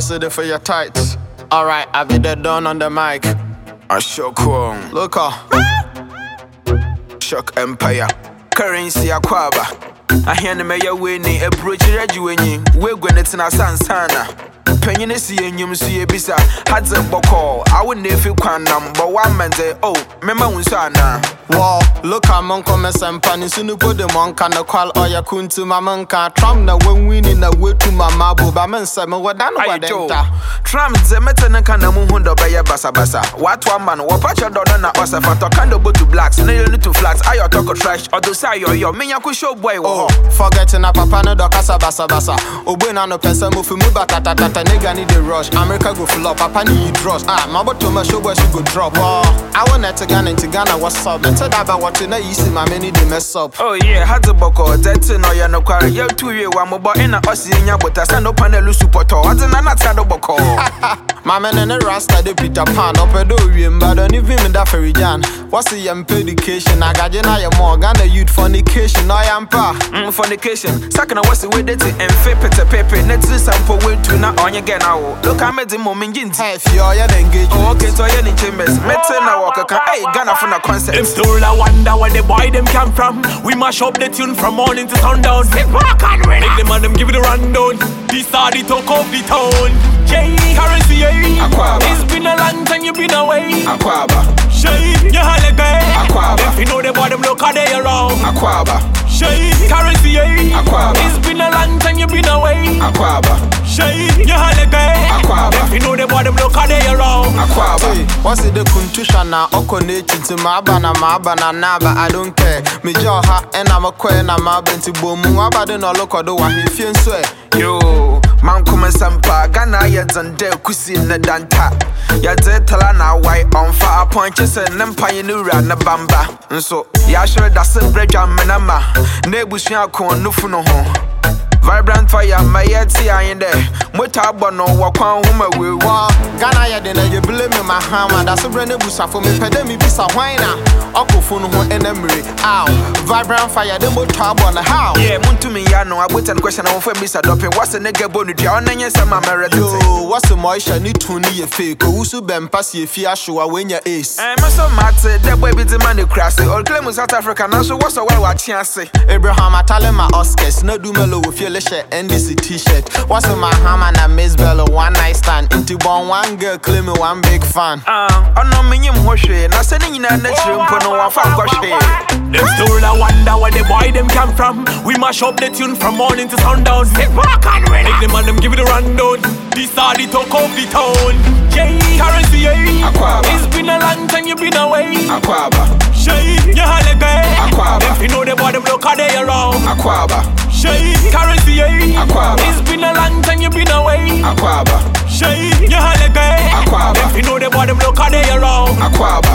city for your tights. Alright, I be the done on the mic. I shock one. Look up. Shock Empire. Currency akwaba. ahene mɛyɛ wei ne aburokyerɛ agye w'anyi woegua ne tena sansana panyine si nnwom so yɛbisa hadze bɔkɔɔ awo na ɛfi kwan nam bɔ woamɛndze o mɛma wo nso anaa Wall, look at Monko Mesempani Sunupo de Monka na kwal oya kuntu mamanka Trump na when winning na way to mama buba men se me wadan Ayo, wadenta Trump dze mete ne ka na mu hu dɔ bɛyɛ basabasa wato ama no wɔpakyɛ dɔ no na ɔsɛ fatɔ ka ndɔ to blacks. Ne yɛ to flats ayɛ ɔtɔkɔ trash? Ɔdo sɛ ayɔyɔ menya ko show boy wɔ Oh, forgetting a papa no do kasa basa basa. Ogbe na no pesa mo fi mu batata tata nigga need the rush. America go flop, papa need you drugs Ah, my bottom my show boy she go drop. Oh, I want to Ghana into Ghana what's up Mente da ba what you know you see my many they mess up. Oh yeah, hadze bɔkɔ dɛte na ɔyɛ nokware yɛtu wie wa mobɔ ɛna ɔse nya bota sɛ no panelu supɔtɔ ɔdze na natra do bɔkɔɔ My man and the rasta de Peter Pan up a do you but don't even in that ferry jan. What's the young education? I got you now your more Ghana youth fornication, no yam pa. Mm, fornication sakana wɔse wedete ɛmfe pɛtɛpɛpɛ na tiri sampo wetu na ɔnyɛ gɛ na wo look amede mo mengye nti Hey, if you're an engagement. Oh, okay, so ɔyɛ ne chambers mete na wɔkeka ei ghana fo concert. Them concept still I wonder where the boy them come from. We mash up the tune from morning to sundown. Sit back and relax. Make them and them give it a rundown. Are the talk of the town. J currency. Aquaba. It's been a long time you've been away. akwaba Shay, you holiday. Aquaba. If you know the boy them look how they around. akwaba Shay, akwaba Hey, what's it the kuntusha na oko nechi to maba na maba na naba I don't care. Me jaw ha and I'm a queen na maba into boom. Wabade no look or do what he feels so. yo mankoma sampa ghana yɛ dzende kusi ne danta yɛdze tala na awai ɔmfa apɔnkye sɛ ne mpanye ne wura ne bamba nso yɛahyere dase berɛ dwamena ma na abusua ko no funu ho vibrant fire ma yɛte aye dɛ mota abɔ no wɔ kwan ho ma wewu Well, Ghana ya de na ye blame me my hammer. That's a brand new busafo me pede me bisa wina. Oko phone ho enemry. Ow, vibrant fire dem bo trouble on the how. Yeah, muntumi ya no abota no question na wofɛ bisa dɔpin wase ne gɛbɔ no dua ɔno nyɛ sɛ ma mɛrɛ tete Yo, what's the moisture ni tuni ye fake? Owusu bempa si efi ashowa when ya ace. Eh, me so mate, that be the man crazy. Or claim South Africa, now so what's a while watching I say. Abraham atale my Oscars. No do melo with your shirt NDC t-shirt. What's the my hammer na Miss Bello one night stand. Into born one girl claim me one big fan. Ah, uh, ono menyim ho hwe. Na sɛ ne nyinaa na kyerɛ mpo no wɔfa nkɔ hwe. Them still I wonder where the boy them come from. We mash up the tune from morning to sundown. Sit back and relax. Make them and them give it a rundown. This are the talk of the town. J currency, yeah. Aquaba. It's been a long time you've been away. Akwaba, Shay, you holiday. Aquaba. If you know the boy them look how they around. akwaba, Shay, currency. Aquaba. It's been a long time you've been away. akwaba, Shay, you holiday. Aquaba. If you know the boy them look how they around. akwaba,